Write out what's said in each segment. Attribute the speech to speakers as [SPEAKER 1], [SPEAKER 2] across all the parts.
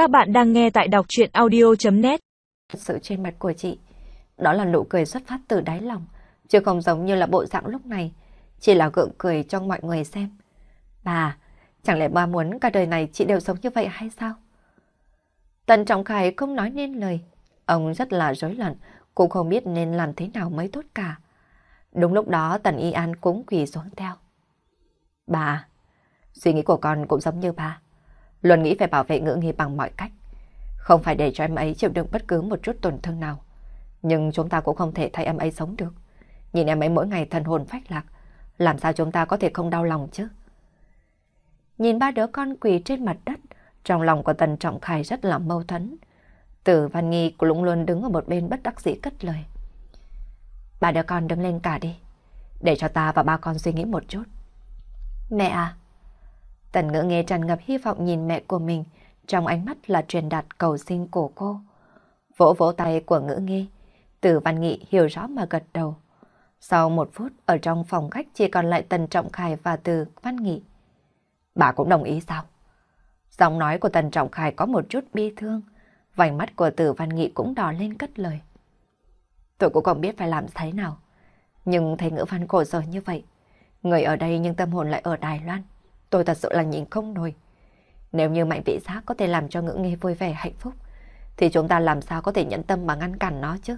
[SPEAKER 1] Các bạn đang nghe tại đọc chuyện audio.net
[SPEAKER 2] Sự trên mặt của chị, đó là nụ cười xuất phát từ đáy lòng, chứ không giống như là bộ dạng lúc này, chỉ là gượng cười cho mọi người xem. Bà, chẳng lẽ ba muốn cả đời này chị đều sống như vậy hay sao? Tần Trọng Khải không nói nên lời, ông rất là rối loạn, cũng không biết nên làm thế nào mới tốt cả. Đúng lúc đó Tần Y An cũng quỳ xuống theo. Bà, suy nghĩ của con cũng giống như bà Luôn nghĩ phải bảo vệ ngữ nghi bằng mọi cách. Không phải để cho em ấy chịu đựng bất cứ một chút tổn thương nào. Nhưng chúng ta cũng không thể thay em ấy sống được. Nhìn em ấy mỗi ngày thần hồn phách lạc. Làm sao chúng ta có thể không đau lòng chứ? Nhìn ba đứa con quỳ trên mặt đất, trong lòng của Tần Trọng Khải rất là mâu thuẫn. Tử Văn Nghi cũng luôn đứng ở một bên bất đắc dĩ cất lời. Ba đứa con đứng lên cả đi, để cho ta và ba con suy nghĩ một chút. Mẹ à! Tần ngữ nghe tràn ngập hy vọng nhìn mẹ của mình, trong ánh mắt là truyền đạt cầu xin của cô. Vỗ vỗ tay của ngữ nghe, Tử Văn Nghị hiểu rõ mà gật đầu. Sau một phút, ở trong phòng khách chỉ còn lại Tần Trọng Khải và Từ Văn Nghị. Bà cũng đồng ý sao? Giọng nói của Tần Trọng Khải có một chút bi thương, vành mắt của Tử Văn Nghị cũng đỏ lên cất lời. Tôi cũng không biết phải làm thế nào, nhưng thấy ngữ văn khổ rồi như vậy. Người ở đây nhưng tâm hồn lại ở Đài Loan. Tôi thật sự là nhìn không nổi. Nếu như mạnh vị giác có thể làm cho ngữ nghe vui vẻ hạnh phúc, thì chúng ta làm sao có thể nhẫn tâm mà ngăn cản nó chứ?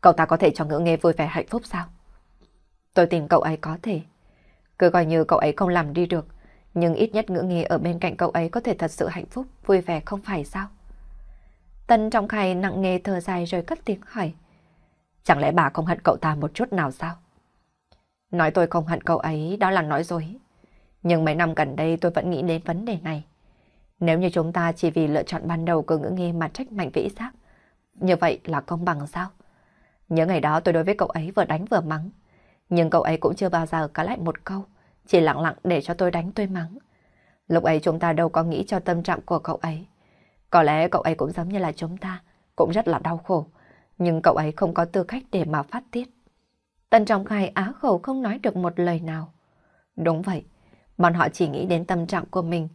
[SPEAKER 2] Cậu ta có thể cho ngữ nghe vui vẻ hạnh phúc sao? Tôi tin cậu ấy có thể. Cứ coi như cậu ấy không làm đi được, nhưng ít nhất ngữ nghe ở bên cạnh cậu ấy có thể thật sự hạnh phúc, vui vẻ không phải sao? Tân Trọng Khải nặng nề thở dài rồi cất tiếng hỏi. Chẳng lẽ bà không hận cậu ta một chút nào sao? Nói tôi không hận cậu ấy đó là nói dối. Nhưng mấy năm gần đây tôi vẫn nghĩ đến vấn đề này. Nếu như chúng ta chỉ vì lựa chọn ban đầu của ngữ nghe mà trách mạnh vĩ giác, như vậy là công bằng sao? Nhớ ngày đó tôi đối với cậu ấy vừa đánh vừa mắng. Nhưng cậu ấy cũng chưa bao giờ cá lại một câu, chỉ lặng lặng để cho tôi đánh tôi mắng. Lúc ấy chúng ta đâu có nghĩ cho tâm trạng của cậu ấy. Có lẽ cậu ấy cũng giống như là chúng ta, cũng rất là đau khổ. Nhưng cậu ấy không có tư cách để mà phát tiết. Tần Trọng Khải á khẩu không nói được một lời nào. Đúng vậy, bọn họ chỉ nghĩ đến tâm trạng của mình.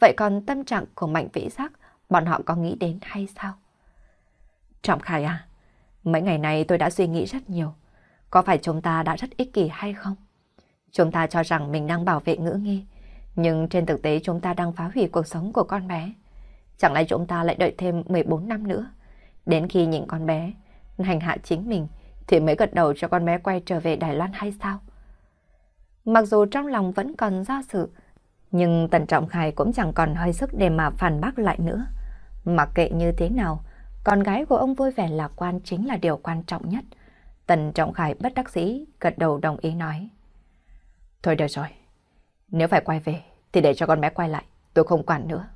[SPEAKER 2] Vậy còn tâm trạng của Mạnh Vĩ Giác, bọn họ có nghĩ đến hay sao? Trọng Khải à, mấy ngày này tôi đã suy nghĩ rất nhiều. Có phải chúng ta đã rất ích kỷ hay không? Chúng ta cho rằng mình đang bảo vệ ngữ nghi, nhưng trên thực tế chúng ta đang phá hủy cuộc sống của con bé. Chẳng lẽ chúng ta lại đợi thêm 14 năm nữa, đến khi nhìn con bé hành hạ chính mình, thì mới gật đầu cho con bé quay trở về Đài Loan hay sao? Mặc dù trong lòng vẫn còn do sự, nhưng Tần Trọng Khải cũng chẳng còn hơi sức để mà phản bác lại nữa. Mặc kệ như thế nào, con gái của ông vui vẻ lạc quan chính là điều quan trọng nhất. Tần Trọng Khải bất đắc dĩ, gật đầu đồng ý nói. Thôi được rồi, nếu phải quay về thì để cho con bé quay lại, tôi không quản nữa.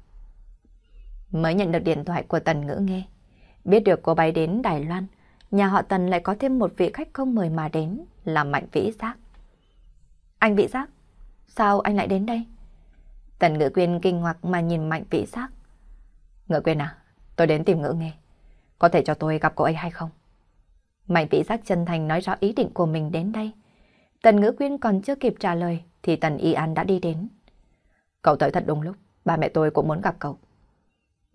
[SPEAKER 2] Mới nhận được điện thoại của Tần Ngữ nghe, biết được cô bay đến Đài Loan, nhà họ Tần lại có thêm một vị khách không mời mà đến là Mạnh Vĩ Giác. Anh Vĩ Giác, sao anh lại đến đây? Tần Ngữ Quyên kinh ngạc mà nhìn Mạnh Vĩ Giác. Ngữ Quyên à, tôi đến tìm Ngữ Nghe. Có thể cho tôi gặp cô ấy hay không? Mạnh Vĩ Giác chân thành nói rõ ý định của mình đến đây. Tần Ngữ Quyên còn chưa kịp trả lời thì Tần Y An đã đi đến. Cậu tới thật đúng lúc, ba mẹ tôi cũng muốn gặp cậu.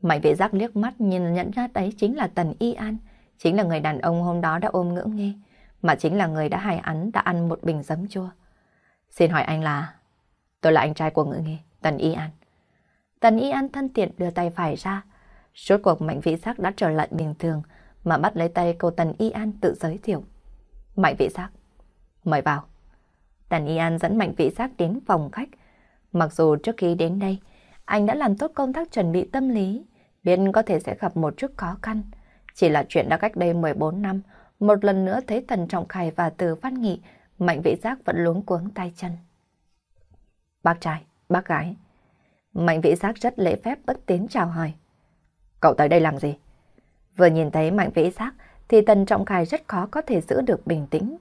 [SPEAKER 2] Mạnh Vĩ Giác liếc mắt nhìn nhận ra đấy chính là Tần Y An chính là người đàn ông hôm đó đã ôm ngưỡng nghe, mà chính là người đã hài án đã ăn một bình giấm chua. Xin hỏi anh là... Tôi là anh trai của ngữ nghi, Tần Y An. Tần Y An thân thiện đưa tay phải ra. Suốt cuộc mạnh vị giác đã trở lại bình thường, mà bắt lấy tay cô Tần Y An tự giới thiệu. Mạnh vị giác, mời vào. Tần Y An dẫn mạnh vị giác đến phòng khách. Mặc dù trước khi đến đây, anh đã làm tốt công tác chuẩn bị tâm lý, biết có thể sẽ gặp một chút khó khăn. Chỉ là chuyện đã cách đây 14 năm, một lần nữa thấy Tần Trọng Khải và Từ Văn Nghị, Mạnh Vĩ Giác vẫn luống cuống tay chân. Bác trai, bác gái. Mạnh Vĩ Giác rất lễ phép bất tiến chào hỏi. Cậu tới đây làm gì? Vừa nhìn thấy Mạnh Vĩ Giác thì Tần Trọng Khải rất khó có thể giữ được bình tĩnh.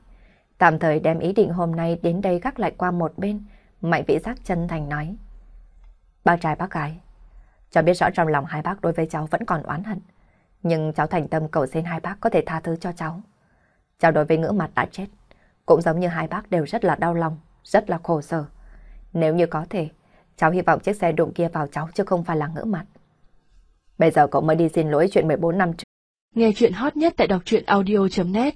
[SPEAKER 2] Tạm thời đem ý định hôm nay đến đây gác lại qua một bên, Mạnh Vĩ Giác chân thành nói. Bác trai bác gái, cháu biết rõ trong lòng hai bác đối với cháu vẫn còn oán hận. Nhưng cháu thành tâm cầu xin hai bác có thể tha thứ cho cháu. Cháu đối với ngữ mặt đã chết. Cũng giống như hai bác đều rất là đau lòng, rất là khổ sở. Nếu như có thể, cháu hy vọng chiếc xe đụng kia vào cháu chứ không phải là ngỡ mặt. Bây giờ cậu mới đi xin lỗi chuyện 14 năm trước.
[SPEAKER 1] Nghe chuyện hot nhất tại đọc truyện audio.net